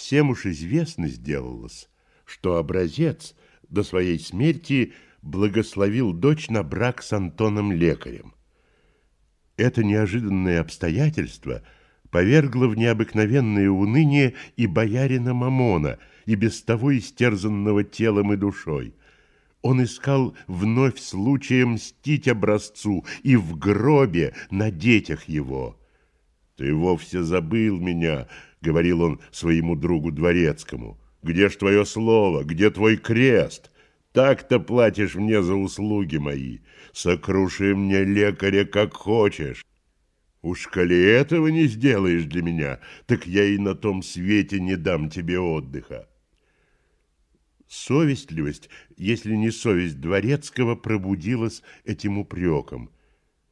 Всем уж известно сделалось, что образец до своей смерти благословил дочь на брак с Антоном Лекарем. Это неожиданное обстоятельство повергло в необыкновенное уныние и боярина Мамона, и без того истерзанного телом и душой. Он искал вновь случая мстить образцу и в гробе на детях его. «Ты вовсе забыл меня», — говорил он своему другу Дворецкому. «Где ж твое слово? Где твой крест? Так-то платишь мне за услуги мои. Сокруши мне лекаря, как хочешь. Уж коли этого не сделаешь для меня, так я и на том свете не дам тебе отдыха. Совестливость, если не совесть Дворецкого, пробудилась этим упреком.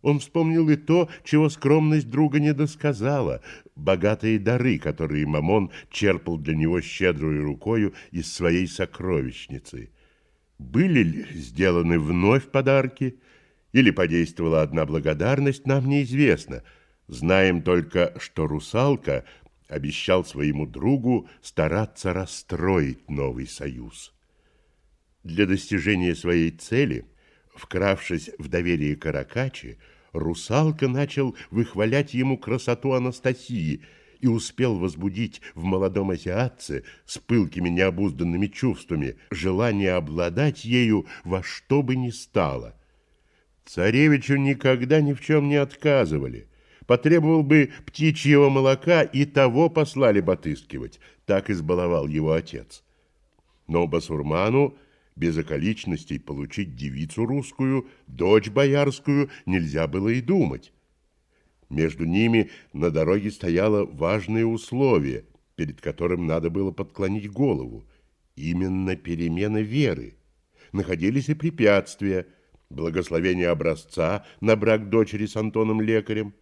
Он вспомнил и то, чего скромность друга не досказала, богатые дары, которые Мамон черпал для него щедрой рукою из своей сокровищницы. Были ли сделаны вновь подарки, или подействовала одна благодарность, нам неизвестно. Знаем только, что русалка обещал своему другу стараться расстроить новый союз. Для достижения своей цели, вкравшись в доверие Каракачи, русалка начал выхвалять ему красоту Анастасии и успел возбудить в молодом азиатце с пылкими необузданными чувствами желание обладать ею во что бы ни стало. Царевичу никогда ни в чем не отказывали – Потребовал бы птичьего молока, и того послали бы отыскивать. Так избаловал его отец. Но басурману без околичностей получить девицу русскую, дочь боярскую нельзя было и думать. Между ними на дороге стояло важное условие, перед которым надо было подклонить голову. Именно перемена веры. Находились и препятствия, благословение образца на брак дочери с Антоном Лекарем,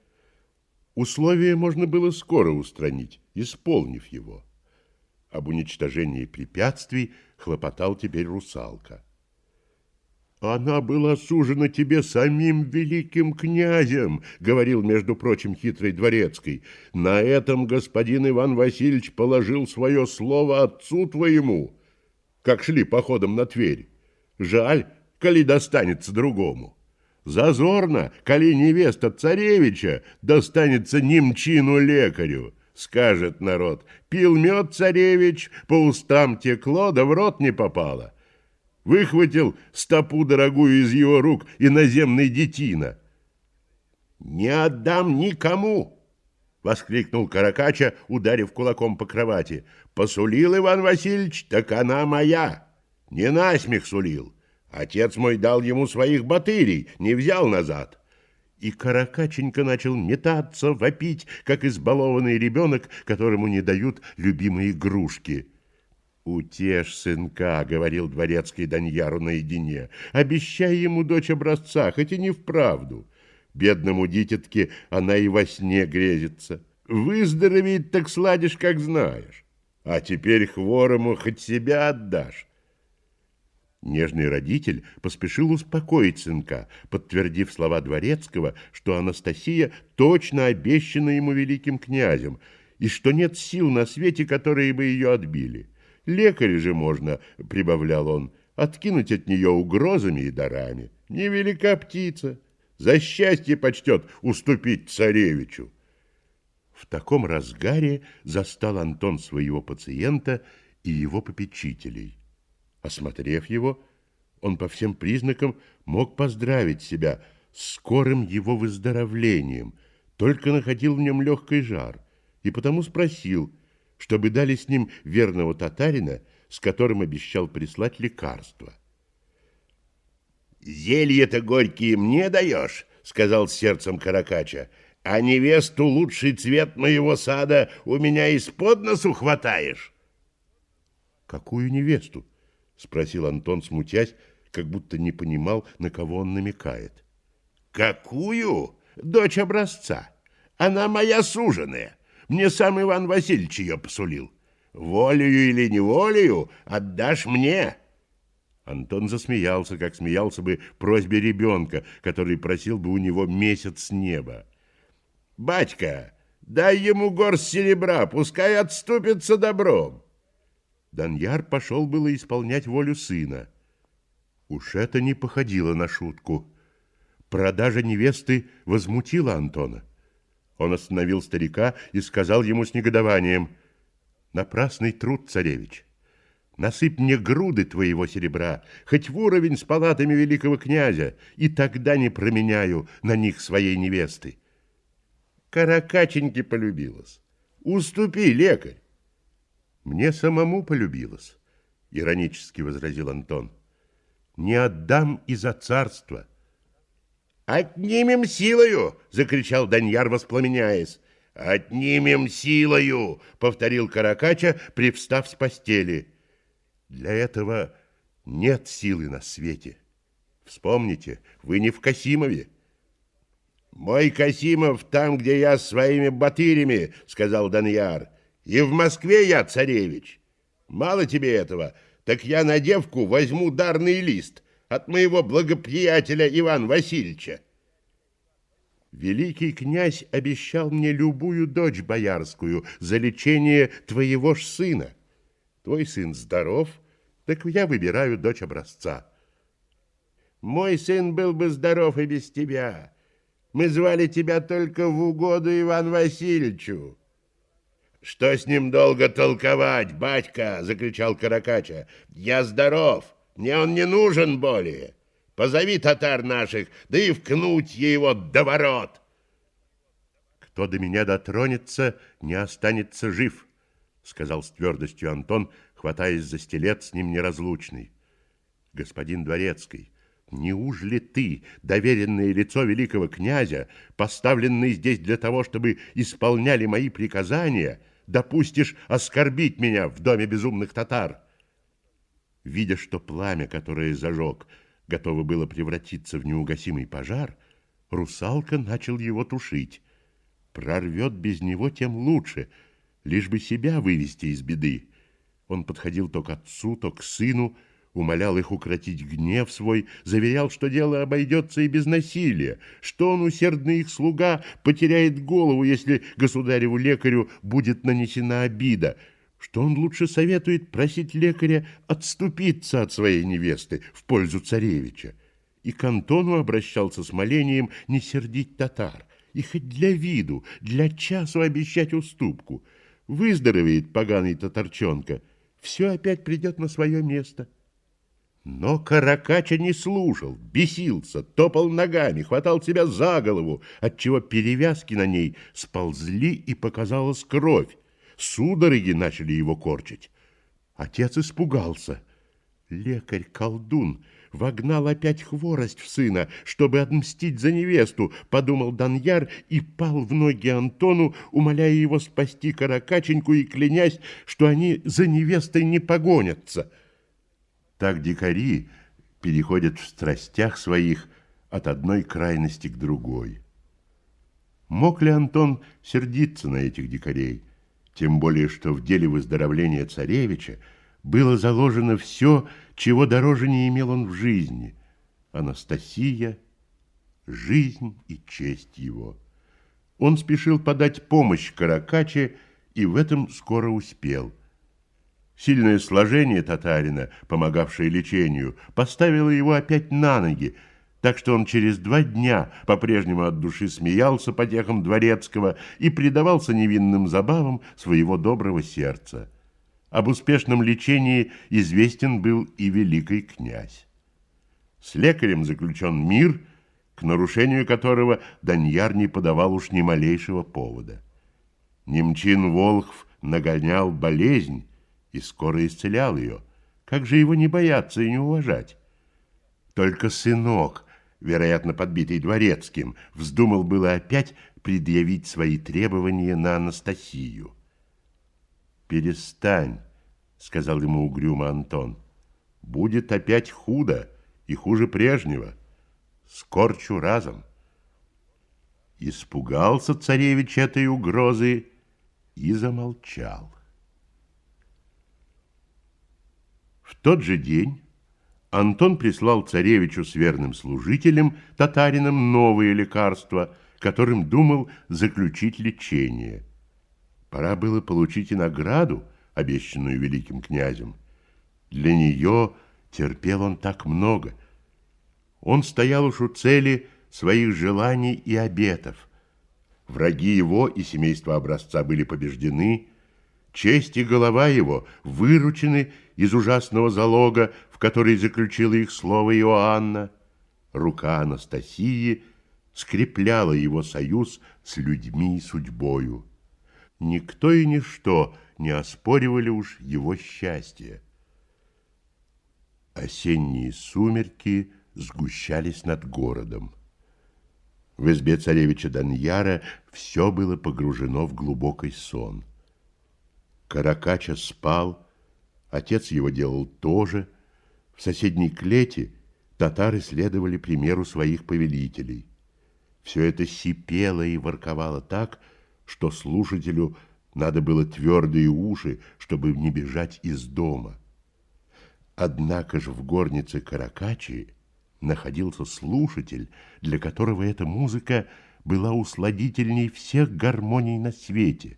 Условие можно было скоро устранить, исполнив его. Об уничтожении препятствий хлопотал теперь русалка. «Она была сужена тебе самим великим князем», — говорил, между прочим, хитрый дворецкий. «На этом господин Иван Васильевич положил свое слово отцу твоему, как шли походом на Тверь. Жаль, коли достанется другому». Зазорно, коли невеста царевича достанется немчину лекарю. Скажет народ, пил мед царевич, по устам текло, да в рот не попало. Выхватил стопу дорогую из его рук и наземный детина. «Не отдам никому!» — воскликнул Каракача, ударив кулаком по кровати. «Посулил Иван Васильевич, так она моя. Не насмех сулил. Отец мой дал ему своих батырей, не взял назад. И Каракаченька начал метаться, вопить, как избалованный ребенок, которому не дают любимые игрушки. «Утешь сынка», — говорил дворецкий Даньяру наедине, — «обещай ему дочь образца, хоть и не вправду. Бедному дитятке она и во сне грезится. Выздороветь так сладишь, как знаешь. А теперь хворому хоть себя отдашь. Нежный родитель поспешил успокоить сынка, подтвердив слова Дворецкого, что Анастасия точно обещана ему великим князем, и что нет сил на свете, которые бы ее отбили. Лекаря же можно, прибавлял он, откинуть от нее угрозами и дарами. Невелика птица, за счастье почтет уступить царевичу. В таком разгаре застал Антон своего пациента и его попечителей. Осмотрев его, он по всем признакам мог поздравить себя с скорым его выздоровлением, только находил в нем легкий жар, и потому спросил, чтобы дали с ним верного татарина, с которым обещал прислать лекарство. «Зелье-то горькие мне даешь?» — сказал сердцем Каракача. «А невесту лучший цвет моего сада у меня из-под носу хватаешь?» «Какую невесту?» — спросил Антон, смутясь, как будто не понимал, на кого он намекает. «Какую? Дочь образца. Она моя суженая. Мне сам Иван Васильевич ее посулил. Волею или неволею отдашь мне». Антон засмеялся, как смеялся бы просьбе ребенка, который просил бы у него месяц неба. «Батька, Дай ему горсть серебра, пускай отступится добром. Даньяр пошел было исполнять волю сына. Уж это не походило на шутку. Продажа невесты возмутила Антона. Он остановил старика и сказал ему с негодованием, «Напрасный труд, царевич. Насыпь мне груды твоего серебра, хоть в уровень с палатами великого князя, и тогда не променяю на них своей невесты». Каракаченьке полюбилась. Уступи, лекарь. Мне самому полюбилось, иронически возразил Антон. Не отдам и за царство. «Отнимем силою!» — закричал Даньяр, воспламеняясь. «Отнимем силою!» — повторил Каракача, привстав с постели. «Для этого нет силы на свете. Вспомните, вы не в Касимове». «Мой Касимов там, где я с своими батырями», — сказал Даньяр. «И в Москве я царевич. Мало тебе этого, так я на девку возьму дарный лист» от моего благоприятеля Ивана Васильевича. Великий князь обещал мне любую дочь боярскую за лечение твоего ж сына. Твой сын здоров, так я выбираю дочь образца. Мой сын был бы здоров и без тебя. Мы звали тебя только в угоду Иван Васильевичу. Что с ним долго толковать, батька, закричал Каракача. Я здоров. Мне он не нужен более. Позови татар наших, да и вкнуть его до ворот. Кто до меня дотронется, не останется жив, сказал с твердостью Антон, хватаясь за стилет с ним неразлучный. Господин Дворецкий, неужели ты, доверенное лицо великого князя, поставленный здесь для того, чтобы исполняли мои приказания, допустишь оскорбить меня в доме безумных татар? Видя, что пламя, которое зажег, готово было превратиться в неугасимый пожар, русалка начал его тушить. Прорвет без него, тем лучше, лишь бы себя вывести из беды. Он подходил то к отцу, то к сыну, умолял их укротить гнев свой, заверял, что дело обойдется и без насилия, что он, усердный их слуга, потеряет голову, если государеву лекарю будет нанесена обида — что он лучше советует просить лекаря отступиться от своей невесты в пользу царевича. И к Антону обращался с молением не сердить татар, и хоть для виду, для часу обещать уступку. Выздоровеет поганый татарчонка, все опять придет на свое место. Но Каракача не слушал, бесился, топал ногами, хватал себя за голову, отчего перевязки на ней сползли и показалась кровь. Судороги начали его корчить. Отец испугался. Лекарь-колдун вогнал опять хворость в сына, чтобы отмстить за невесту, подумал Даньяр и пал в ноги Антону, умоляя его спасти Каракаченьку и клянясь, что они за невестой не погонятся. Так дикари переходят в страстях своих от одной крайности к другой. Мог ли Антон сердиться на этих дикарей? Тем более, что в деле выздоровления царевича было заложено все, чего дороже не имел он в жизни. Анастасия, жизнь и честь его. Он спешил подать помощь Каракаче и в этом скоро успел. Сильное сложение татарина, помогавшее лечению, поставило его опять на ноги, так что он через два дня по-прежнему от души смеялся потехам дворецкого и предавался невинным забавам своего доброго сердца. Об успешном лечении известен был и великий князь. С лекарем заключен мир, к нарушению которого Даньяр не подавал уж ни малейшего повода. Немчин Волхв нагонял болезнь и скоро исцелял ее. Как же его не бояться и не уважать? Только сынок вероятно, подбитый дворецким, вздумал было опять предъявить свои требования на Анастасию. «Перестань», — сказал ему угрюмо Антон. «Будет опять худо и хуже прежнего. Скорчу разом». Испугался царевич этой угрозы и замолчал. В тот же день Антон прислал царевичу с верным служителем, татарином, новые лекарства, которым думал заключить лечение. Пора было получить и награду, обещанную великим князем. Для нее терпел он так много. Он стоял уж у цели своих желаний и обетов. Враги его и семейства образца были побеждены, честь и голова его выручены из ужасного залога, в который заключила их слово Иоанна. Рука Анастасии скрепляла его союз с людьми и судьбою. Никто и ничто не оспоривали уж его счастье. Осенние сумерки сгущались над городом. В избе царевича Даньяра все было погружено в глубокий сон. Каракача спал, отец его делал то же. В соседней клете татары следовали примеру своих повелителей. Все это сипело и ворковало так, что слушателю надо было твердые уши, чтобы не бежать из дома. Однако же в горнице Каракачи находился слушатель, для которого эта музыка была усладительней всех гармоний на свете.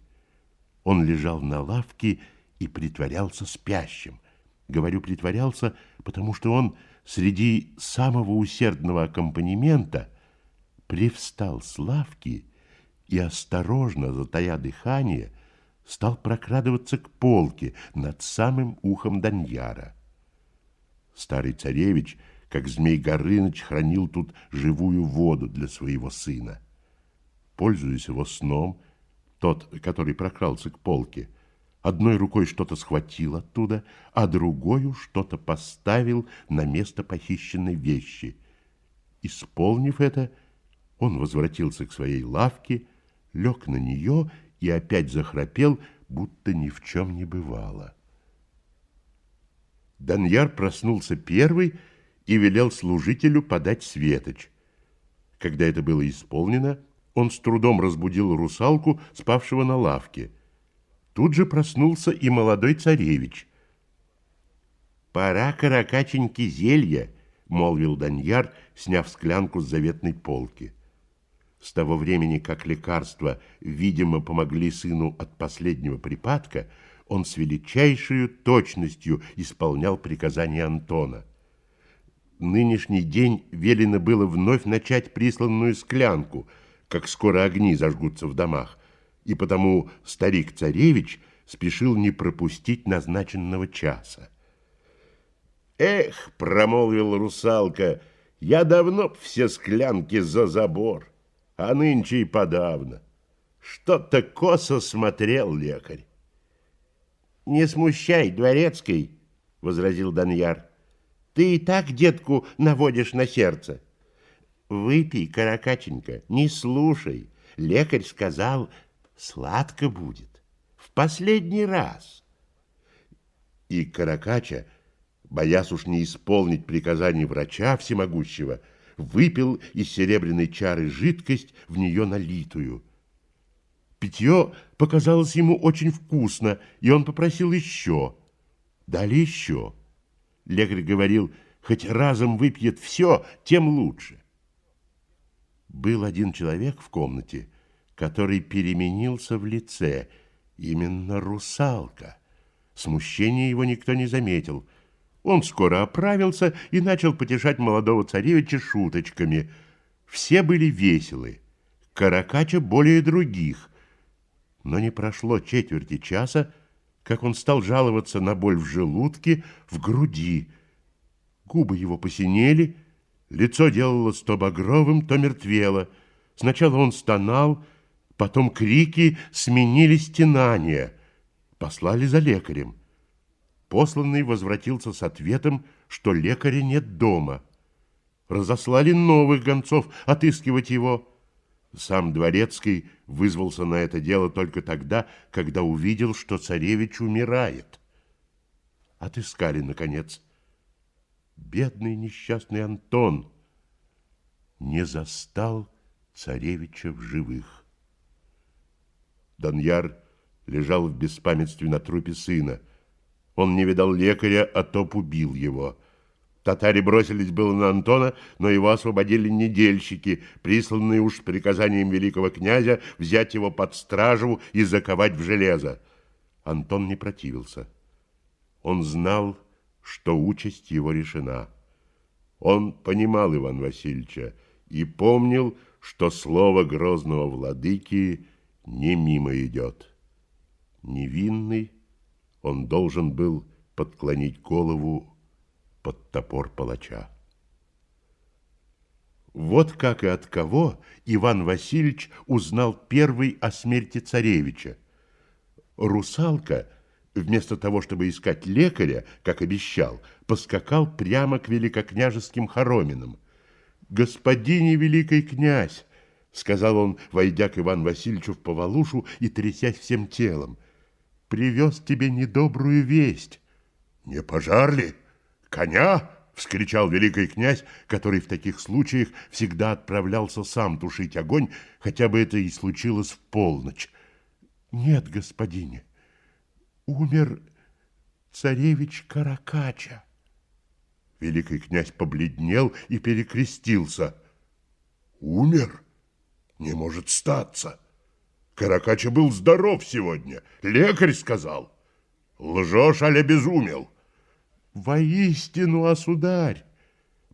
Он лежал на лавке и притворялся спящим. Говорю «притворялся», потому что он среди самого усердного аккомпанемента привстал с лавки и, осторожно, затая дыхание, стал прокрадываться к полке над самым ухом Даньяра. Старый царевич, как змей Горыныч, хранил тут живую воду для своего сына. Пользуясь его сном, тот, который прокрался к полке, Одной рукой что-то схватил оттуда, а другою что-то поставил на место похищенной вещи. Исполнив это, он возвратился к своей лавке, лег на нее и опять захрапел, будто ни в чем не бывало. Даньяр проснулся первый и велел служителю подать светоч. Когда это было исполнено, он с трудом разбудил русалку, спавшего на лавке – Тут же проснулся и молодой царевич. «Пора, каракаченьки, зелья!» — молвил Даньяр, сняв склянку с заветной полки. С того времени, как лекарства, видимо, помогли сыну от последнего припадка, он с величайшей точностью исполнял приказания Антона. Нынешний день велено было вновь начать присланную склянку, как скоро огни зажгутся в домах и потому старик-царевич спешил не пропустить назначенного часа. «Эх!» — промолвил русалка, — «я давно все склянки за забор, а нынче и подавно. Что-то косо смотрел лекарь». «Не смущай, дворецкий!» — возразил Даньяр. «Ты и так детку наводишь на сердце. Выпей, каракаченька, не слушай. Лекарь сказал, сладко будет. В последний раз. И Каракача, боясь уж не исполнить приказаний врача всемогущего, выпил из серебряной чары жидкость, в нее налитую. Питье показалось ему очень вкусно, и он попросил еще. Дали еще. Лекарь говорил, хоть разом выпьет все, тем лучше. Был один человек в комнате, который переменился в лице, именно русалка. Смущения его никто не заметил. Он скоро оправился и начал потешать молодого царевича шуточками. Все были веселы, Каракача более других. Но не прошло четверти часа, как он стал жаловаться на боль в желудке, в груди. Губы его посинели, лицо делалось то багровым, то мертвело. Сначала он стонал, Потом крики сменили стенания. Послали за лекарем. Посланный возвратился с ответом, что лекаря нет дома. Разослали новых гонцов отыскивать его. Сам Дворецкий вызвался на это дело только тогда, когда увидел, что царевич умирает. Отыскали, наконец. Бедный несчастный Антон не застал царевича в живых. Даньяр лежал в беспамятстве на трупе сына. Он не видал лекаря, а топ убил его. Татари бросились было на Антона, но его освободили недельщики, присланные уж приказанием великого князя взять его под стражу и заковать в железо. Антон не противился. Он знал, что участь его решена. Он понимал Иван Васильевича и помнил, что слово грозного владыки не мимо идет. Невинный он должен был подклонить голову под топор палача. Вот как и от кого Иван Васильевич узнал первый о смерти царевича. Русалка, вместо того, чтобы искать лекаря, как обещал, поскакал прямо к великокняжеским хороминам. «Господине великий князь!» — сказал он, войдя к Ивану Васильевичу в повалушу и трясясь всем телом. «Привез тебе недобрую весть». «Не пожар ли?» «Коня!» — вскричал великий князь, который в таких случаях всегда отправлялся сам тушить огонь, хотя бы это и случилось в полночь. «Нет, господине, умер царевич Каракача». Великий князь побледнел и перекрестился. «Умер? Не может статься!» Каракача был здоров сегодня, лекарь сказал. Лжешь, аля безумел. Воистину, осударь,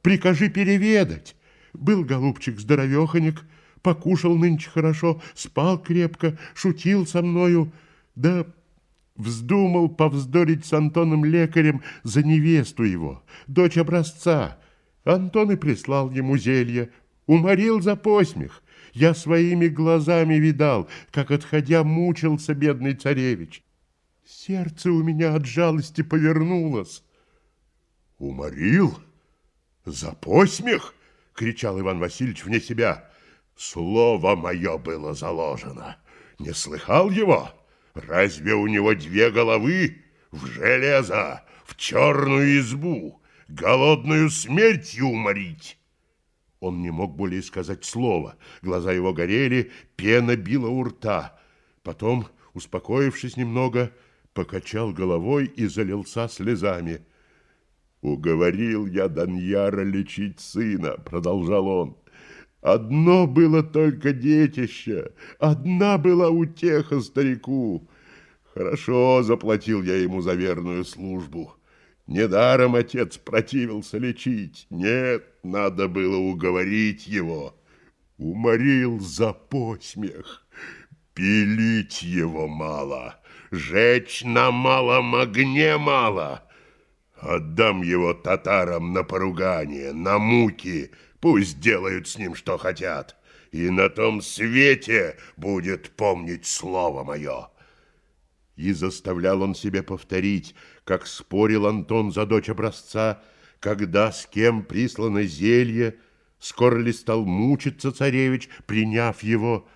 прикажи переведать. Был голубчик здоровеханик, покушал нынче хорошо, спал крепко, шутил со мною, да вздумал повздорить с Антоном лекарем за невесту его, дочь образца. Антон и прислал ему зелье, уморил за посмех. Я своими глазами видал, как, отходя, мучился бедный царевич. Сердце у меня от жалости повернулось. «Уморил? За посмех?» — кричал Иван Васильевич вне себя. «Слово мое было заложено. Не слыхал его? Разве у него две головы? В железо, в черную избу, голодную смертью уморить!» Он не мог более сказать слова. Глаза его горели, пена била у рта. Потом, успокоившись немного, покачал головой и залился слезами. «Уговорил я Даньяра лечить сына», — продолжал он. «Одно было только детище, одна была утеха старику. Хорошо заплатил я ему за верную службу. Недаром отец противился лечить. Нет, надо было уговорить его. Уморил за посмех. Пилить его мало, жечь на малом огне мало». Отдам его татарам на поругание, на муки, пусть делают с ним, что хотят, и на том свете будет помнить слово мое. И заставлял он себе повторить, как спорил Антон за дочь образца, когда с кем прислано зелье, скоро ли стал мучиться царевич, приняв его,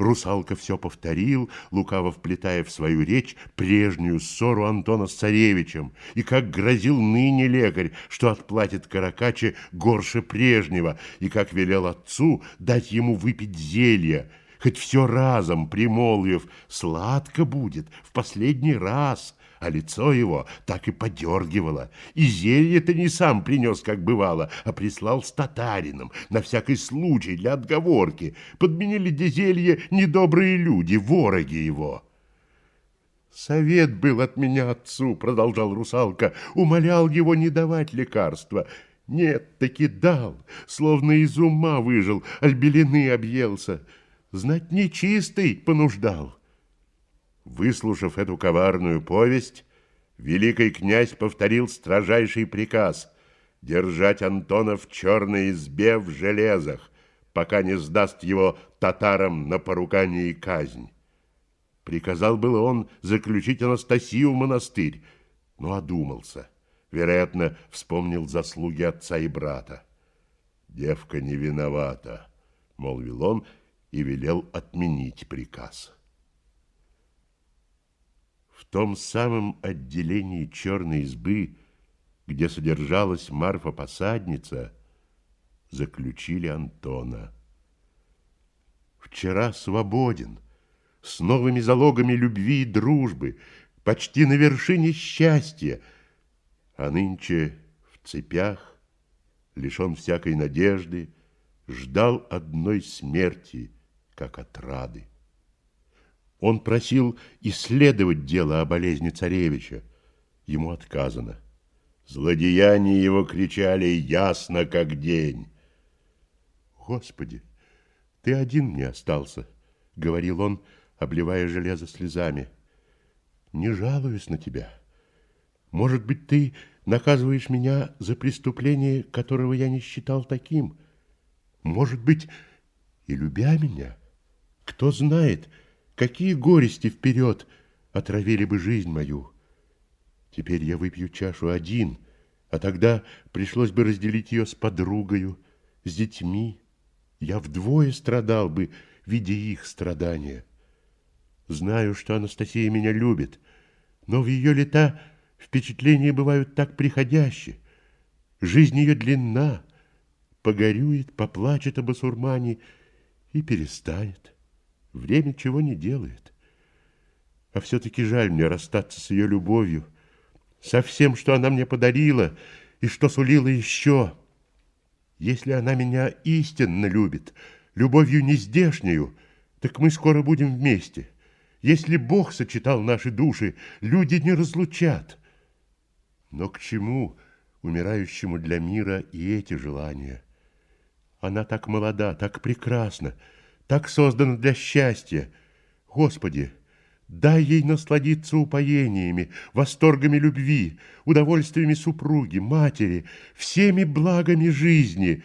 Русалка все повторил, лукаво вплетая в свою речь прежнюю ссору Антона с царевичем, и как грозил ныне лекарь, что отплатит Каракаче горше прежнего, и как велел отцу дать ему выпить зелье, хоть все разом, примолвив, сладко будет в последний раз — а лицо его так и подергивало. И зелье-то не сам принес, как бывало, а прислал с татарином, на всякий случай, для отговорки. Подменили де зелье недобрые люди, вороги его. «Совет был от меня отцу», — продолжал русалка, умолял его не давать лекарства. Нет, таки дал, словно из ума выжил, альбелины объелся. Знать нечистый понуждал. Выслушав эту коварную повесть, великий князь повторил строжайший приказ держать Антона в черной избе в железах, пока не сдаст его татарам на поругание и казнь. Приказал было он заключить Анастасию в монастырь, но одумался. Вероятно, вспомнил заслуги отца и брата. «Девка не виновата», — молвил он и велел отменить приказ. В том самом отделении черной избы, где содержалась Марфа-посадница, заключили Антона. Вчера свободен, с новыми залогами любви и дружбы, почти на вершине счастья, а нынче в цепях, лишен всякой надежды, ждал одной смерти, как отрады. Он просил исследовать дело о болезни царевича. Ему отказано. Злодеяния его кричали ясно, как день. «Господи, ты один мне остался», — говорил он, обливая железо слезами. «Не жалуюсь на тебя. Может быть, ты наказываешь меня за преступление, которого я не считал таким. Может быть, и любя меня, кто знает, какие горести вперед отравили бы жизнь мою. Теперь я выпью чашу один, а тогда пришлось бы разделить ее с подругою, с детьми. Я вдвое страдал бы, видя их страдания. Знаю, что Анастасия меня любит, но в ее лета Впечатления бывают так приходящие. Жизнь ее длинна, погорюет, поплачет об басурмане и перестанет. Время чего не делает. А все-таки жаль мне расстаться с ее любовью, со всем, что она мне подарила и что сулила еще. Если она меня истинно любит, любовью нездешнюю, так мы скоро будем вместе. Если Бог сочетал наши души, люди не разлучат. Но к чему умирающему для мира и эти желания? Она так молода, так прекрасна, так создана для счастья. Господи, дай ей насладиться упоениями, восторгами любви, удовольствиями супруги, матери, всеми благами жизни.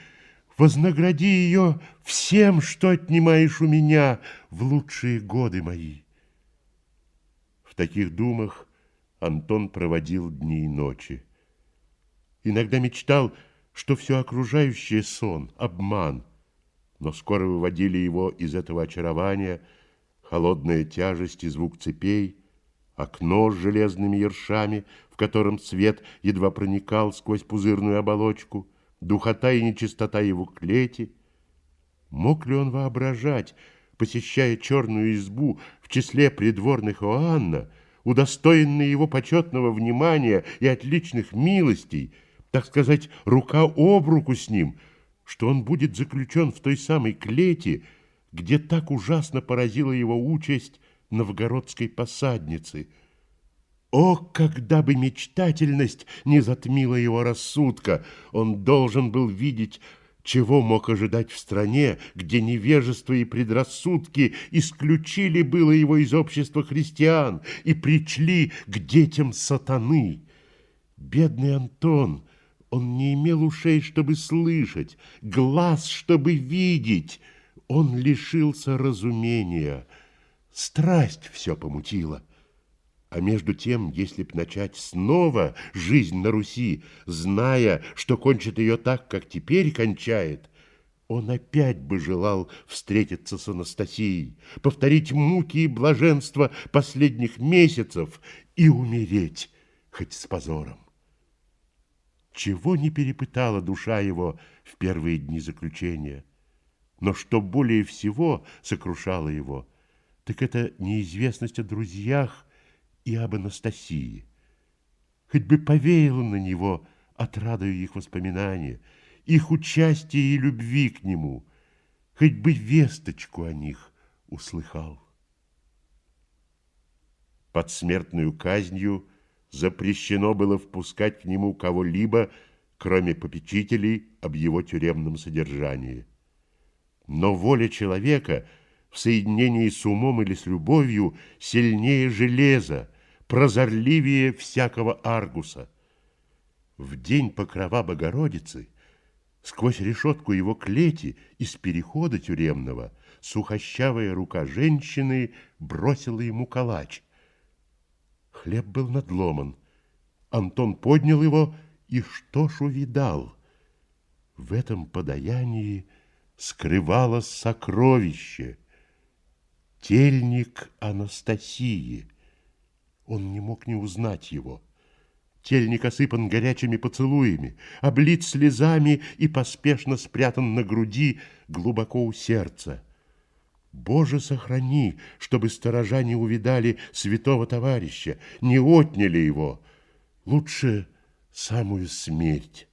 Вознагради ее всем, что отнимаешь у меня в лучшие годы мои. В таких думах Антон проводил дни и ночи. Иногда мечтал, что все окружающее сон, обман, но скоро выводили его из этого очарования холодная тяжесть и звук цепей, окно с железными ершами, в котором свет едва проникал сквозь пузырную оболочку, духота и нечистота его клети. Мог ли он воображать, посещая черную избу в числе придворных Иоанна, удостоенный его почетного внимания и отличных милостей, так сказать, рука об руку с ним, что он будет заключен в той самой клете, где так ужасно поразила его участь новгородской посадницы. О, когда бы мечтательность не затмила его рассудка, он должен был видеть чего мог ожидать в стране, где невежество и предрассудки исключили было его из общества христиан и причли к детям сатаны? Бедный Антон, он не имел ушей, чтобы слышать, глаз, чтобы видеть. Он лишился разумения. Страсть все помутила. А между тем, если б начать снова жизнь на Руси, зная, что кончит ее так, как теперь кончает, он опять бы желал встретиться с Анастасией, повторить муки и блаженство последних месяцев и умереть хоть с позором. Чего не перепытала душа его в первые дни заключения, но что более всего сокрушало его, так это неизвестность о друзьях, и об Анастасии. Хоть бы повеяло на него отрадою их воспоминания, их участия и любви к нему, хоть бы весточку о них услыхал. Под смертную казнью запрещено было впускать к нему кого-либо, кроме попечителей об его тюремном содержании. Но воля человека в соединении с умом или с любовью сильнее железа, прозорливее всякого аргуса. В день покрова Богородицы сквозь решетку его клети из перехода тюремного сухощавая рука женщины бросила ему калач. Хлеб был надломан. Антон поднял его и что ж увидал? В этом подаянии скрывалось сокровище. Тельник Анастасии — он не мог не узнать его. Тельник осыпан горячими поцелуями, облит слезами и поспешно спрятан на груди глубоко у сердца. Боже, сохрани, чтобы сторожа не увидали святого товарища, не отняли его. Лучше самую смерть.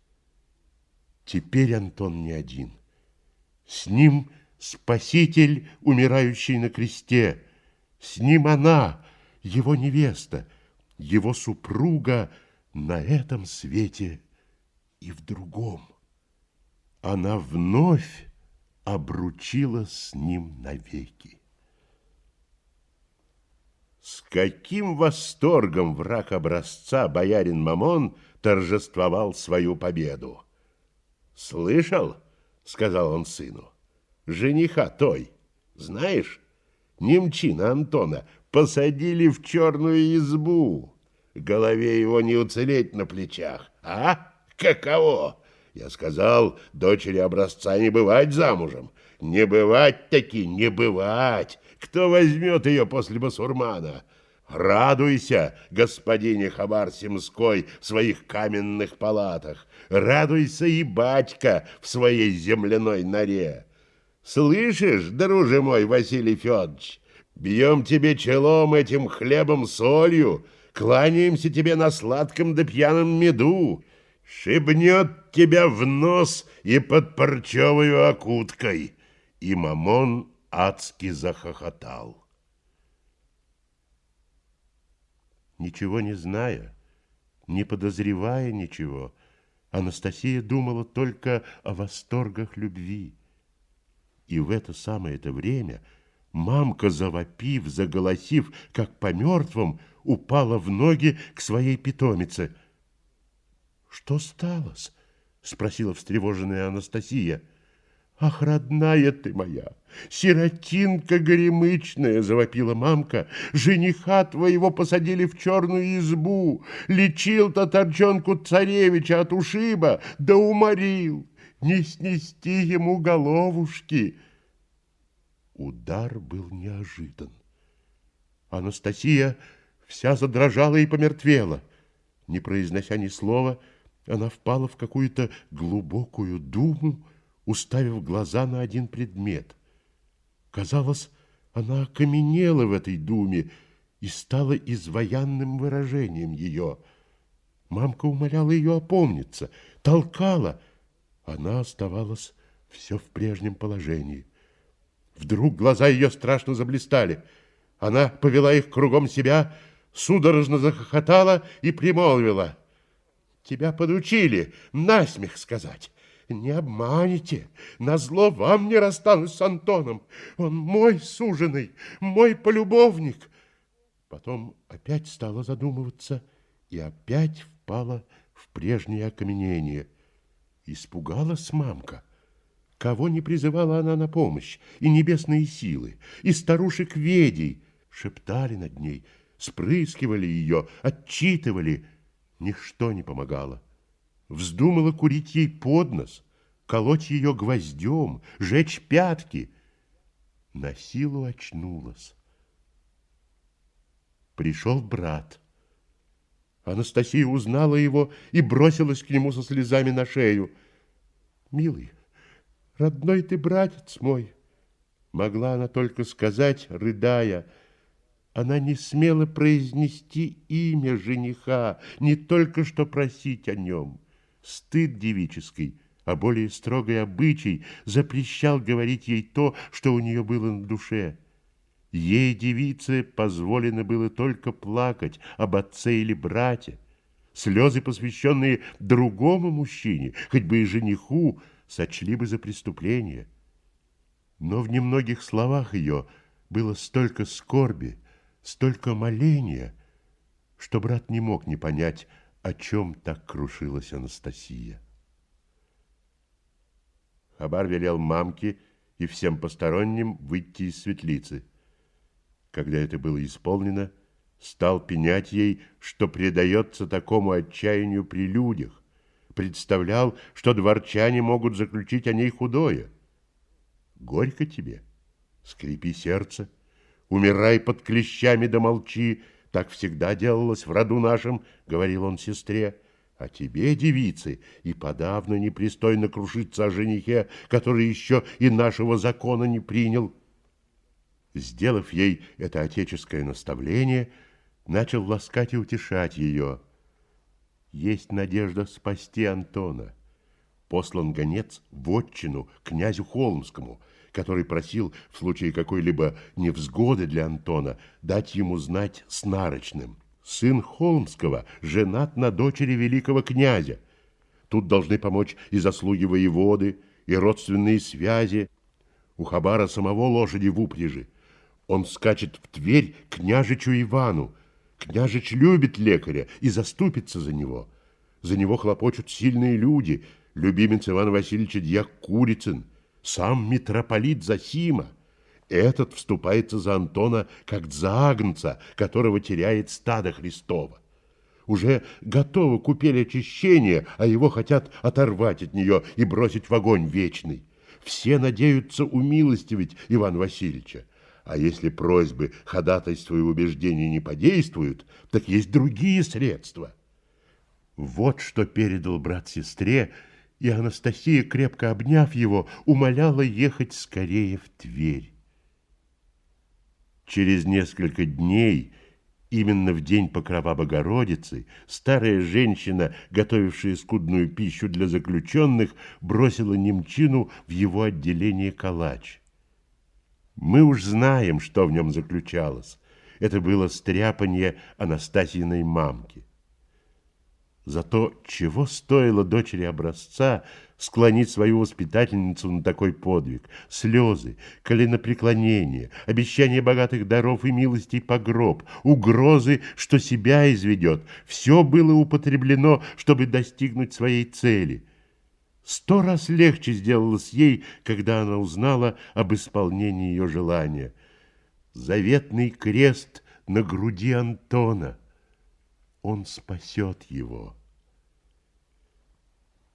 Теперь Антон не один. С ним Спаситель, умирающий на кресте. С ним она, его невеста, его супруга на этом свете и в другом. Она вновь обручила с ним навеки. С каким восторгом враг образца боярин Мамон торжествовал свою победу. «Слышал?» — сказал он сыну. «Жениха той, знаешь, немчина Антона посадили в черную избу. Голове его не уцелеть на плечах. А? Каково?» Я сказал, дочери образца не бывать замужем. Не бывать таки, не бывать. Кто возьмет ее после басурмана? Радуйся, господине Хабар Семской, в своих каменных палатах. Радуйся и батька в своей земляной норе. Слышишь, друже мой Василий Федорович, бьем тебе челом этим хлебом солью, кланяемся тебе на сладком да пьяном меду, шибнет тебя в нос и под парчевою окуткой. И Мамон адски захохотал. Ничего не зная, не подозревая ничего, Анастасия думала только о восторгах любви. И в это самое это время мамка, завопив, заголосив, как по мертвым, упала в ноги к своей питомице. «Что сталось?» — спросила встревоженная Анастасия. «Ах, родная ты моя, сиротинка горемычная!» — завопила мамка. «Жениха твоего посадили в черную избу, лечил татарчонку царевича от ушиба, да уморил, не снести ему головушки!» Удар был неожидан. Анастасия вся задрожала и помертвела. Не произнося ни слова, она впала в какую-то глубокую думу, уставив глаза на один предмет. Казалось, она окаменела в этой думе и стала изваянным выражением ее. Мамка умоляла ее опомниться, толкала. Она оставалась все в прежнем положении. Вдруг глаза ее страшно заблистали. Она повела их кругом себя, судорожно захохотала и примолвила. «Тебя подучили насмех сказать». Не обманете, назло вам не расстанусь с Антоном. Он мой суженый, мой полюбовник. Потом опять стала задумываться и опять впала в прежнее окаменение. Испугалась мамка. Кого не призывала она на помощь, и небесные силы, и старушек-ведей шептали над ней, спрыскивали ее, отчитывали. Ничто не помогало вздумала курить ей под нос, колоть ее гвоздем, жечь пятки. На силу очнулась. Пришел брат. Анастасия узнала его и бросилась к нему со слезами на шею. «Милый, родной ты братец мой!» Могла она только сказать, рыдая, — она не смела произнести имя жениха, не только что просить о нем. Стыд девический, а более строгий обычай запрещал говорить ей то, что у нее было на душе. Ей, девице, позволено было только плакать об отце или брате. Слезы, посвященные другому мужчине, хоть бы и жениху, сочли бы за преступление. Но в немногих словах ее было столько скорби, столько моления, что брат не мог не понять, о чем так крушилась Анастасия. Хабар велел мамке и всем посторонним выйти из светлицы. Когда это было исполнено, стал пенять ей, что предается такому отчаянию при людях, представлял, что дворчане могут заключить о ней худое. Горько тебе, скрипи сердце, умирай под клещами да молчи, так всегда делалось в роду нашем, говорил он сестре. А тебе, девицы, и подавно непристойно крушиться о женихе, который еще и нашего закона не принял. Сделав ей это отеческое наставление, начал ласкать и утешать ее. Есть надежда спасти Антона. Послан гонец в отчину князю Холмскому, который просил в случае какой-либо невзгоды для Антона дать ему знать с нарочным. Сын Холмского женат на дочери великого князя. Тут должны помочь и заслуги воеводы, и родственные связи. У Хабара самого лошади в упряжи. Он скачет в Тверь княжичу Ивану. Княжич любит лекаря и заступится за него. За него хлопочут сильные люди. Любимец Ивана Васильевича дьяк Курицын, сам митрополит Засима. Этот вступается за Антона, как за агнца, которого теряет стадо Христова. Уже готово купели очищения, а его хотят оторвать от нее и бросить в огонь вечный. Все надеются умилостивить Ивана Васильевича. А если просьбы, ходатайства и убеждения не подействуют, так есть другие средства. Вот что передал брат сестре, и Анастасия, крепко обняв его, умоляла ехать скорее в Тверь. Через несколько дней, именно в день Покрова Богородицы, старая женщина, готовившая скудную пищу для заключенных, бросила немчину в его отделение калач. Мы уж знаем, что в нем заключалось. Это было стряпанье Анастасиной мамки. Зато чего стоило дочери образца склонить свою воспитательницу на такой подвиг? Слезы, коленопреклонение, обещание богатых даров и милостей по гроб, угрозы, что себя изведет. Все было употреблено, чтобы достигнуть своей цели. Сто раз легче сделалось ей, когда она узнала об исполнении ее желания. Заветный крест на груди Антона — он спасет его.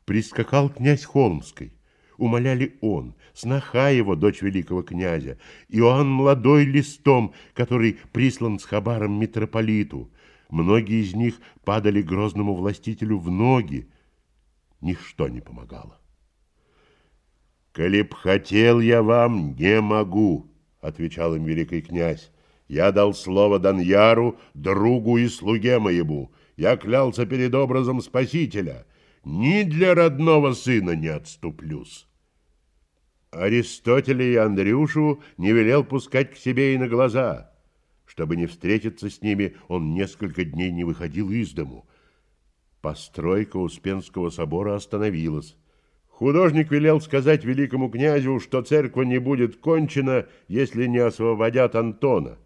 Прискакал князь Холмский. Умоляли он, сноха его, дочь великого князя, Иоанн молодой листом, который прислан с хабаром митрополиту. Многие из них падали грозному властителю в ноги. Ничто не помогало. «Коли б хотел я вам, не могу», — отвечал им великий князь. Я дал слово Даньяру, другу и слуге моему. Я клялся перед образом Спасителя. Ни для родного сына не отступлюсь. Аристотеля и Андрюшу не велел пускать к себе и на глаза. Чтобы не встретиться с ними, он несколько дней не выходил из дому. Постройка Успенского собора остановилась. Художник велел сказать великому князю, что церковь не будет кончена, если не освободят Антона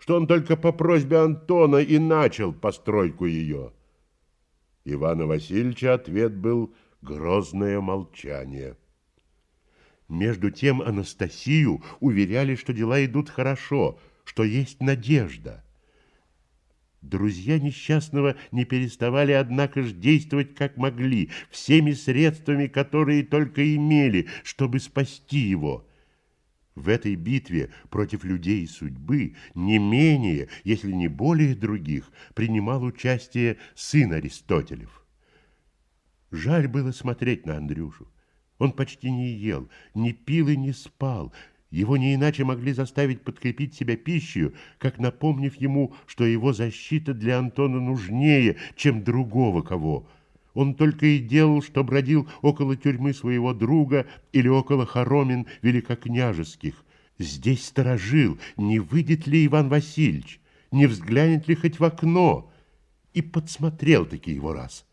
что он только по просьбе Антона и начал постройку ее. Ивана Васильевича ответ был грозное молчание. Между тем Анастасию уверяли, что дела идут хорошо, что есть надежда. Друзья несчастного не переставали, однако же, действовать как могли, всеми средствами, которые только имели, чтобы спасти его – в этой битве против людей судьбы не менее, если не более других, принимал участие сын Аристотелев. Жаль было смотреть на Андрюшу. Он почти не ел, не пил и не спал. Его не иначе могли заставить подкрепить себя пищей, как напомнив ему, что его защита для Антона нужнее, чем другого кого – он только и делал, что бродил около тюрьмы своего друга или около хоромин великокняжеских. Здесь сторожил, не выйдет ли Иван Васильевич, не взглянет ли хоть в окно. И подсмотрел таки его раз.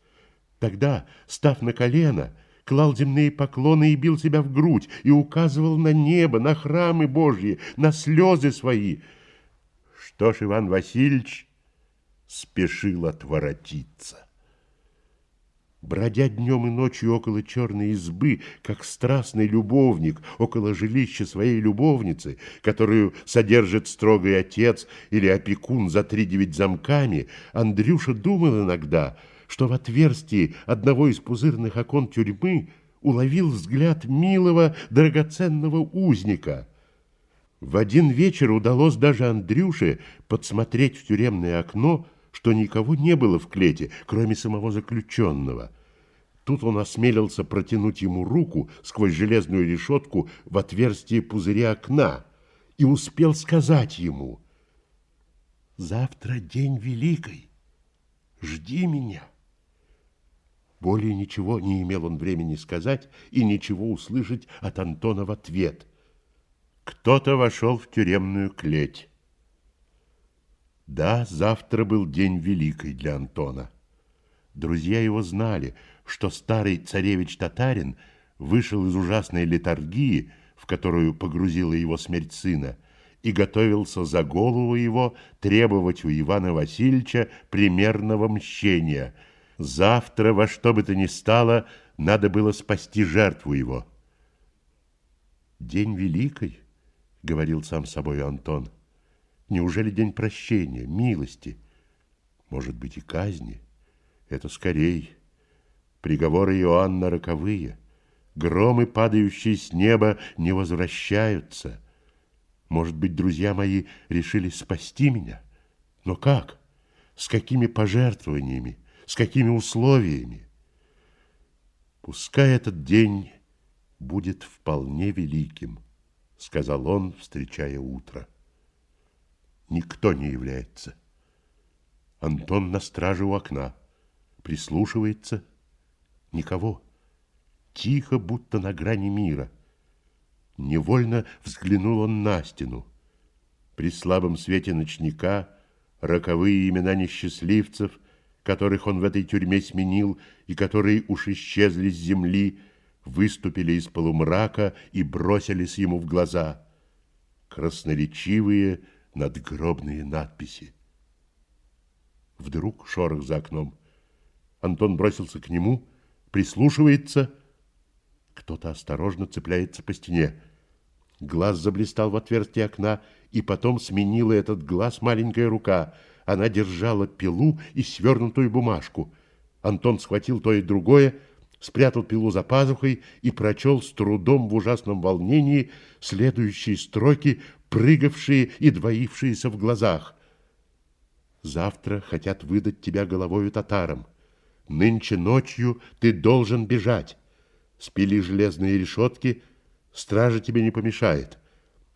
Тогда, став на колено, клал земные поклоны и бил себя в грудь, и указывал на небо, на храмы Божьи, на слезы свои. Что ж, Иван Васильевич спешил отворотиться. Бродя днем и ночью около черной избы, как страстный любовник около жилища своей любовницы, которую содержит строгий отец или опекун за три девять замками, Андрюша думал иногда, что в отверстии одного из пузырных окон тюрьмы уловил взгляд милого драгоценного узника. В один вечер удалось даже Андрюше подсмотреть в тюремное окно, что никого не было в клете, кроме самого заключенного. Тут он осмелился протянуть ему руку сквозь железную решетку в отверстие пузыря окна и успел сказать ему «Завтра день великий, жди меня». Более ничего не имел он времени сказать и ничего услышать от Антона в ответ. Кто-то вошел в тюремную клеть. Да, завтра был день великий для Антона. Друзья его знали, что старый царевич-татарин вышел из ужасной летаргии, в которую погрузила его смерть сына, и готовился за голову его требовать у Ивана Васильевича примерного мщения. Завтра во что бы то ни стало, надо было спасти жертву его. «День великий», — говорил сам собой Антон, — Неужели день прощения, милости? Может быть, и казни? Это скорей. Приговоры Иоанна роковые. Громы, падающие с неба, не возвращаются. Может быть, друзья мои решили спасти меня? Но как? С какими пожертвованиями? С какими условиями? Пускай этот день будет вполне великим, сказал он, встречая утро никто не является. Антон на страже у окна. Прислушивается. Никого. Тихо, будто на грани мира. Невольно взглянул он на стену. При слабом свете ночника роковые имена несчастливцев, которых он в этой тюрьме сменил и которые уж исчезли с земли, выступили из полумрака и бросились ему в глаза. Красноречивые, надгробные надписи. Вдруг шорох за окном. Антон бросился к нему, прислушивается. Кто-то осторожно цепляется по стене. Глаз заблистал в отверстие окна, и потом сменила этот глаз маленькая рука. Она держала пилу и свернутую бумажку. Антон схватил то и другое, спрятал пилу за пазухой и прочел с трудом в ужасном волнении следующие строки, прыгавшие и двоившиеся в глазах. Завтра хотят выдать тебя головою татарам. Нынче ночью ты должен бежать. Спили железные решетки, стража тебе не помешает.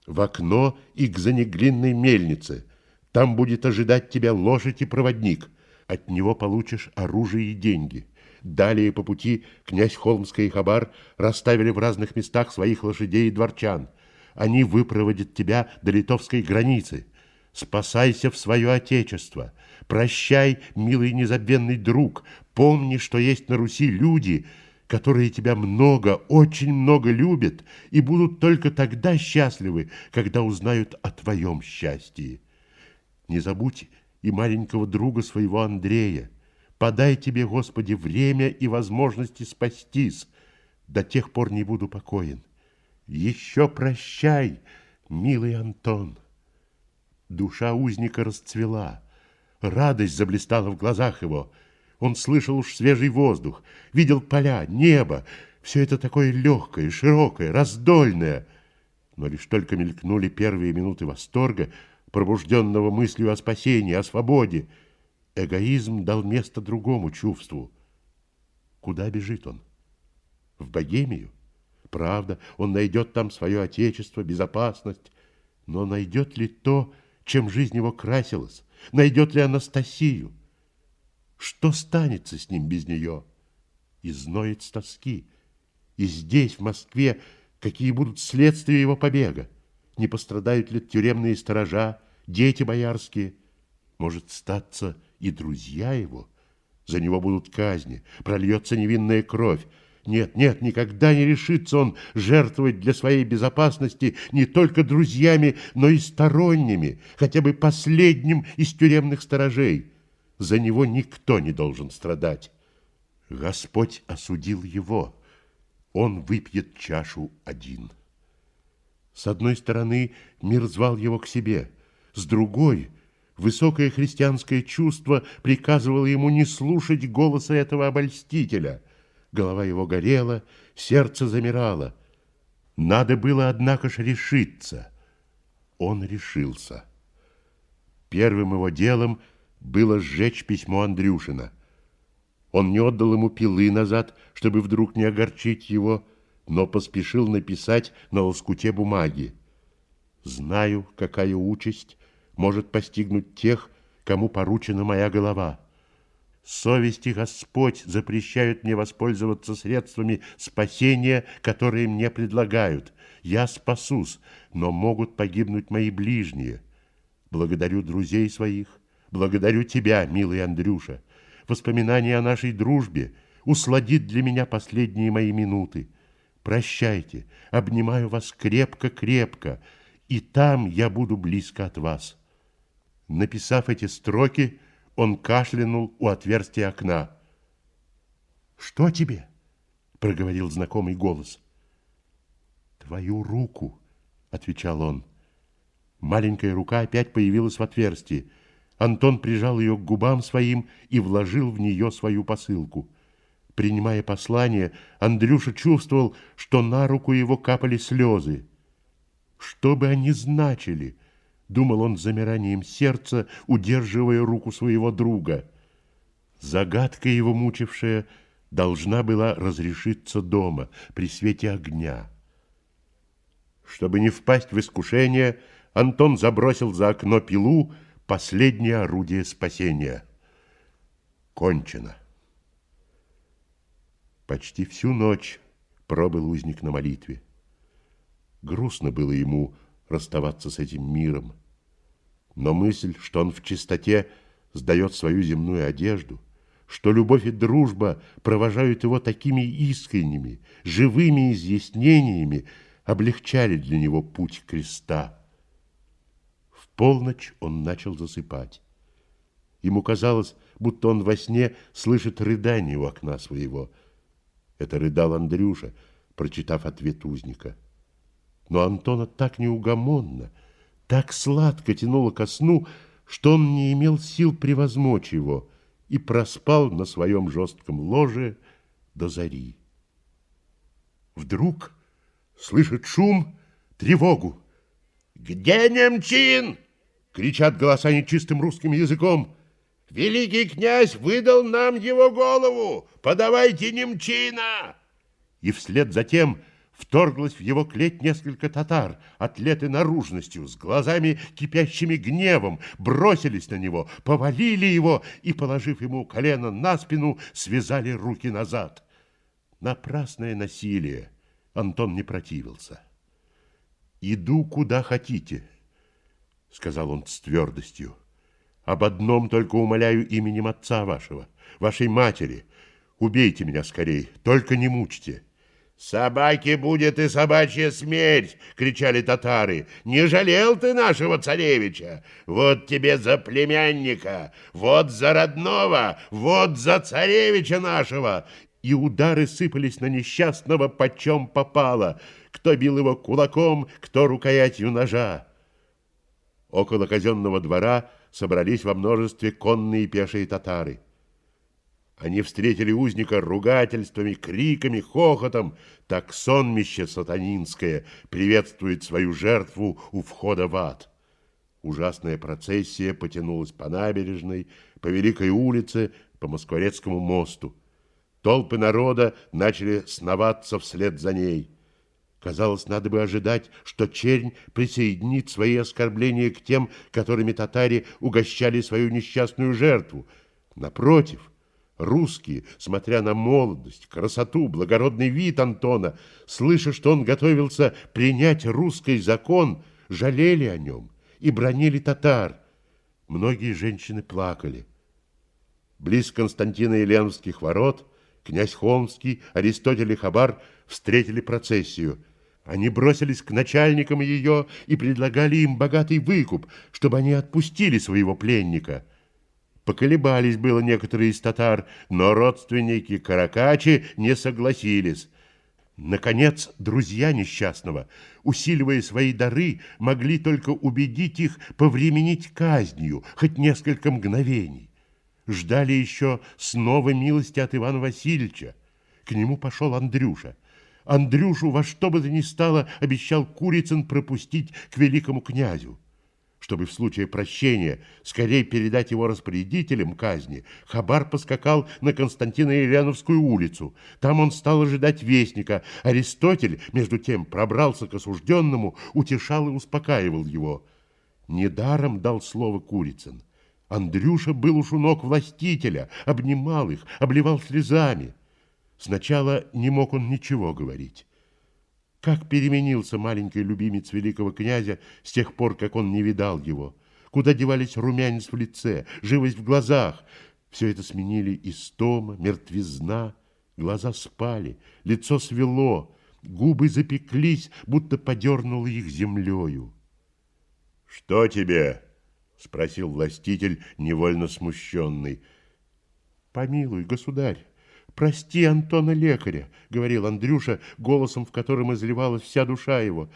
В окно и к занеглинной мельнице. Там будет ожидать тебя лошадь и проводник. От него получишь оружие и деньги. Далее по пути князь Холмский и Хабар расставили в разных местах своих лошадей и дворчан. Они выпроводят тебя до литовской границы. Спасайся в свое отечество. Прощай, милый незабвенный друг. Помни, что есть на Руси люди, которые тебя много, очень много любят и будут только тогда счастливы, когда узнают о твоем счастье. Не забудь и маленького друга своего Андрея. Подай тебе, Господи, время и возможности спастись. До тех пор не буду покоен. Еще прощай, милый Антон. Душа узника расцвела. Радость заблистала в глазах его. Он слышал уж свежий воздух, видел поля, небо. Все это такое легкое, широкое, раздольное. Но лишь только мелькнули первые минуты восторга, пробужденного мыслью о спасении, о свободе, Эгоизм дал место другому чувству. Куда бежит он? В Богемию? Правда, он найдет там свое отечество, безопасность. Но найдет ли то, чем жизнь его красилась? Найдет ли Анастасию? Что станется с ним без нее? И зноет с тоски. И здесь, в Москве, какие будут следствия его побега? Не пострадают ли тюремные сторожа, дети боярские? Может статься и друзья его. За него будут казни, прольется невинная кровь. Нет, нет, никогда не решится он жертвовать для своей безопасности не только друзьями, но и сторонними, хотя бы последним из тюремных сторожей. За него никто не должен страдать. Господь осудил его. Он выпьет чашу один. С одной стороны, мир звал его к себе, с другой — Высокое христианское чувство приказывало ему не слушать голоса этого обольстителя. Голова его горела, сердце замирало. Надо было, однако ж, решиться. Он решился. Первым его делом было сжечь письмо Андрюшина. Он не отдал ему пилы назад, чтобы вдруг не огорчить его, но поспешил написать на лоскуте бумаги. «Знаю, какая участь может постигнуть тех, кому поручена моя голова. Совесть и Господь запрещают мне воспользоваться средствами спасения, которые мне предлагают. Я спасусь, но могут погибнуть мои ближние. Благодарю друзей своих, благодарю тебя, милый Андрюша. Воспоминание о нашей дружбе усладит для меня последние мои минуты. Прощайте, обнимаю вас крепко-крепко, и там я буду близко от вас. Написав эти строки, он кашлянул у отверстия окна. «Что тебе?» — проговорил знакомый голос. «Твою руку», — отвечал он. Маленькая рука опять появилась в отверстии. Антон прижал ее к губам своим и вложил в нее свою посылку. Принимая послание, Андрюша чувствовал, что на руку его капали слезы. Что бы они значили? Думал он с замиранием сердца, удерживая руку своего друга. Загадка его мучившая должна была разрешиться дома, при свете огня. Чтобы не впасть в искушение, Антон забросил за окно пилу, последнее орудие спасения. Кончено. Почти всю ночь пробыл узник на молитве. Грустно было ему расставаться с этим миром. Но мысль, что он в чистоте сдает свою земную одежду, что любовь и дружба провожают его такими искренними, живыми изъяснениями, облегчали для него путь креста. В полночь он начал засыпать. Ему казалось, будто он во сне слышит рыдание у окна своего. Это рыдал Андрюша, прочитав ответ узника. Но Антона так неугомонно, так сладко тянуло ко сну, что он не имел сил превозмочь его и проспал на своем жестком ложе до зари. Вдруг слышит шум, тревогу. «Где Немчин?» — кричат голоса нечистым русским языком. «Великий князь выдал нам его голову! Подавайте Немчина!» И вслед за тем Вторглось в его клеть несколько татар, атлеты наружностью, с глазами кипящими гневом, бросились на него, повалили его и, положив ему колено на спину, связали руки назад. Напрасное насилие. Антон не противился. «Иду, куда хотите», — сказал он с твердостью. «Об одном только умоляю именем отца вашего, вашей матери. Убейте меня скорей, только не мучьте». «Собаке будет и собачья смерть!» — кричали татары. «Не жалел ты нашего царевича? Вот тебе за племянника, вот за родного, вот за царевича нашего!» И удары сыпались на несчастного, почем попало. Кто бил его кулаком, кто рукоятью ножа. Около казенного двора собрались во множестве конные и пешие татары. Они встретили узника ругательствами, криками, хохотом. Так сонмище сатанинское приветствует свою жертву у входа в ад. Ужасная процессия потянулась по набережной, по Великой улице, по Москворецкому мосту. Толпы народа начали сноваться вслед за ней. Казалось, надо бы ожидать, что чернь присоединит свои оскорбления к тем, которыми татаре угощали свою несчастную жертву. Напротив, Русские, смотря на молодость, красоту, благородный вид Антона, слыша, что он готовился принять русский закон, жалели о нем и бронили татар. Многие женщины плакали. Близ Константина Еленовских ворот князь Холмский, Аристотель и Хабар встретили процессию. Они бросились к начальникам ее и предлагали им богатый выкуп, чтобы они отпустили своего пленника – Поколебались было некоторые из татар, но родственники Каракачи не согласились. Наконец, друзья несчастного, усиливая свои дары, могли только убедить их повременить казнью хоть несколько мгновений. Ждали еще снова милости от Ивана Васильевича. К нему пошел Андрюша. Андрюшу во что бы то ни стало обещал Курицын пропустить к великому князю чтобы в случае прощения скорее передать его распорядителям казни, Хабар поскакал на Константино-Еленовскую улицу. Там он стал ожидать вестника. Аристотель, между тем, пробрался к осужденному, утешал и успокаивал его. Недаром дал слово Курицын. Андрюша был уж у ног властителя, обнимал их, обливал слезами. Сначала не мог он ничего говорить. Как переменился маленький любимец великого князя с тех пор, как он не видал его. Куда девались румянец в лице, живость в глазах. Все это сменили истома, мертвизна. Глаза спали, лицо свело, губы запеклись, будто подернуло их землею. «Что тебе?» — спросил властитель, невольно смущенный. «Помилуй, государь, прости Антона лекаря», — говорил Андрюша, голосом, в котором изливалась вся душа его.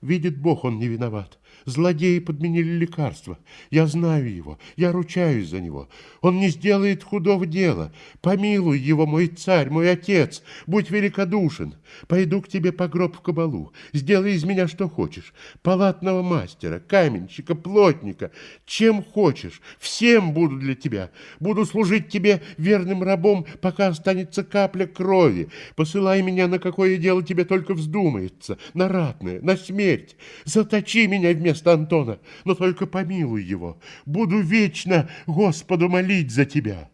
«Видит Бог, он не виноват. Злодеи подменили лекарство. Я знаю его, я ручаюсь за него. Он не сделает худого дела. Помилуй его, мой царь, мой отец, будь великодушен. Пойду к тебе по гроб в кабалу. Сделай из меня что хочешь. Палатного мастера, каменщика, плотника, чем хочешь. Всем буду для тебя. Буду служить тебе верным рабом, пока останется капля крови. Посылай меня на какое дело тебе только вздумается. На ратное, на смерть. Заточи меня вместо вместо Антона, но только помилуй его. Буду вечно Господу молить за тебя.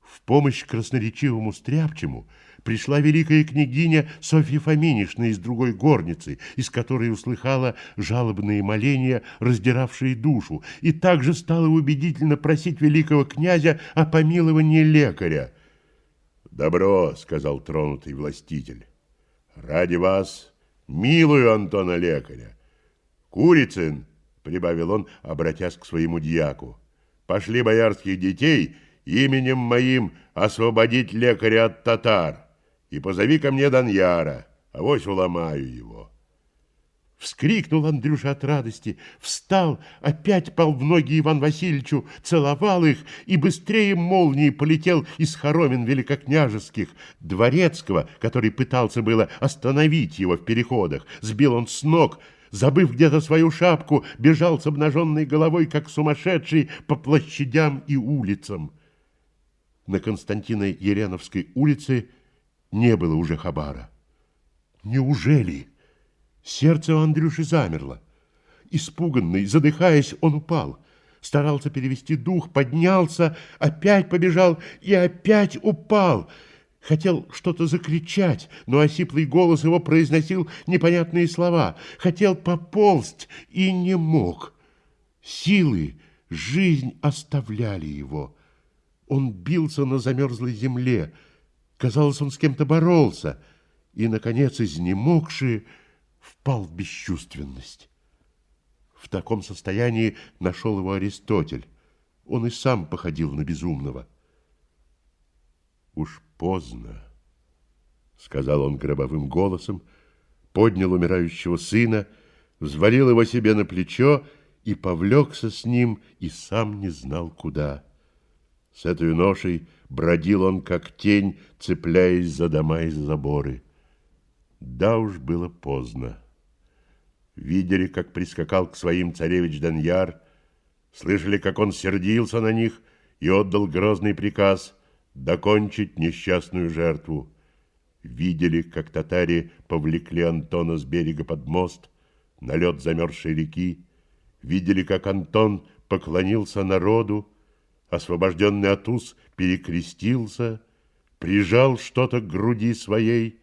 В помощь красноречивому стряпчему пришла великая княгиня Софья Фоминишна из другой горницы, из которой услыхала жалобные моления, раздиравшие душу, и также стала убедительно просить великого князя о помиловании лекаря. «Добро», — сказал тронутый властитель, — «ради вас милую Антона лекаря. Курицын, прибавил он, обратясь к своему дьяку, пошли боярских детей именем моим освободить лекаря от татар, и позови ко мне Даньяра, а вось уломаю его. Вскрикнул Андрюша от радости, встал, опять пал в ноги Иван Васильевичу, целовал их и быстрее молнии полетел из хоромин великокняжеских. Дворецкого, который пытался было остановить его в переходах, сбил он с ног, забыв где-то свою шапку, бежал с обнаженной головой, как сумасшедший, по площадям и улицам. На Константиной Ереновской улице не было уже хабара. Неужели? Сердце у Андрюши замерло. Испуганный, задыхаясь, он упал. Старался перевести дух, поднялся, опять побежал и опять упал — Хотел что-то закричать, но осиплый голос его произносил непонятные слова. Хотел поползть и не мог. Силы, жизнь оставляли его. Он бился на замерзлой земле. Казалось, он с кем-то боролся. И, наконец, изнемогший, впал в бесчувственность. В таком состоянии нашел его Аристотель. Он и сам походил на безумного. Уж поздно, сказал он гробовым голосом, поднял умирающего сына, взвалил его себе на плечо и повлекся с ним, и сам не знал куда. С этой ношей бродил он, как тень, цепляясь за дома и заборы. Да уж было поздно. Видели, как прискакал к своим царевич Даньяр, слышали, как он сердился на них и отдал грозный приказ докончить несчастную жертву. Видели, как татари повлекли Антона с берега под мост на лед замерзшей реки. Видели, как Антон поклонился народу, освобожденный от уз перекрестился, прижал что-то к груди своей,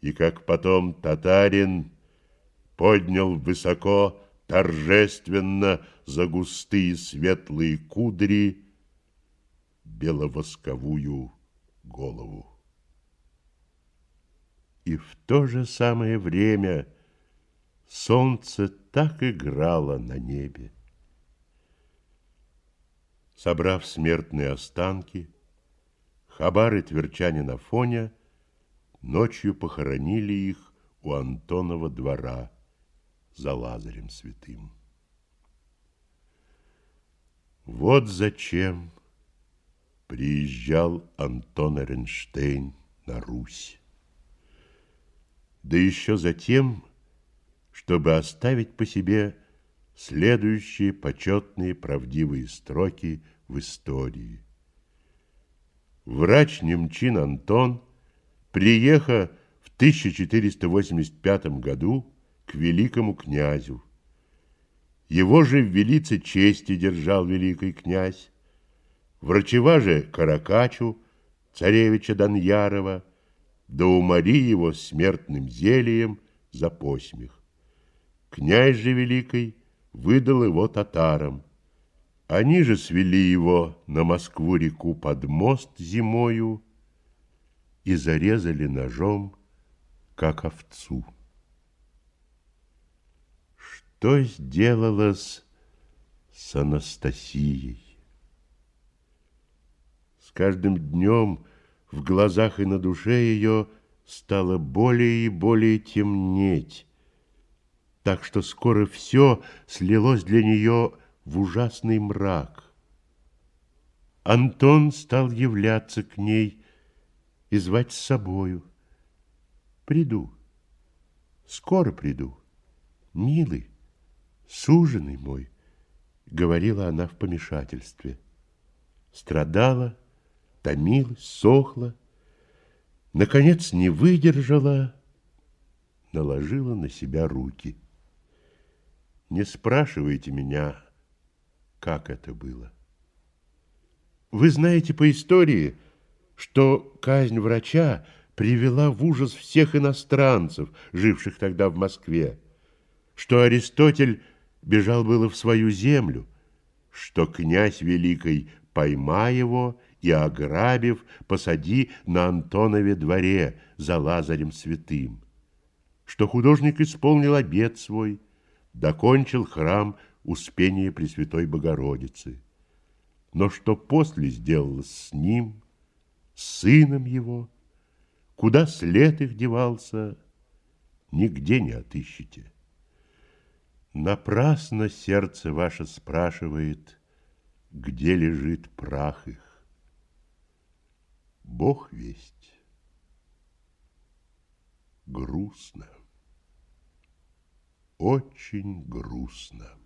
и как потом татарин поднял высоко, торжественно за густые светлые кудри беловосковую голову. И в то же самое время солнце так играло на небе. Собрав смертные останки, Хабар и Тверчане на фоне ночью похоронили их у Антонова двора за Лазарем святым. Вот зачем приезжал Антон Эренштейн на Русь. Да еще затем, чтобы оставить по себе следующие почетные правдивые строки в истории. Врач Немчин Антон, приехав в 1485 году к великому князю, Его же в велице чести держал великий князь. Врачева же Каракачу, царевича Даньярова, да умори его смертным зельем за посмех. Князь же великий выдал его татарам. Они же свели его на Москву-реку под мост зимою и зарезали ножом, как овцу. Что сделалось с Анастасией? Каждым днем в глазах и на душе ее стало более и более темнеть, так что скоро все слилось для нее в ужасный мрак. Антон стал являться к ней и звать с собою. Приду, скоро приду, милый, суженый мой, говорила она в помешательстве. Страдала, томилась, сохла, наконец не выдержала, наложила на себя руки. Не спрашивайте меня, как это было. Вы знаете по истории, что казнь врача привела в ужас всех иностранцев, живших тогда в Москве, что Аристотель бежал было в свою землю, что князь Великий, пойма его и, ограбив, посади на Антонове дворе за Лазарем Святым, что художник исполнил обет свой, докончил храм Успения Пресвятой Богородицы. Но что после сделалось с ним, с сыном его, куда след их девался, нигде не отыщете. Напрасно сердце ваше спрашивает, где лежит прах их. Бог весть. Грустно очень грустно.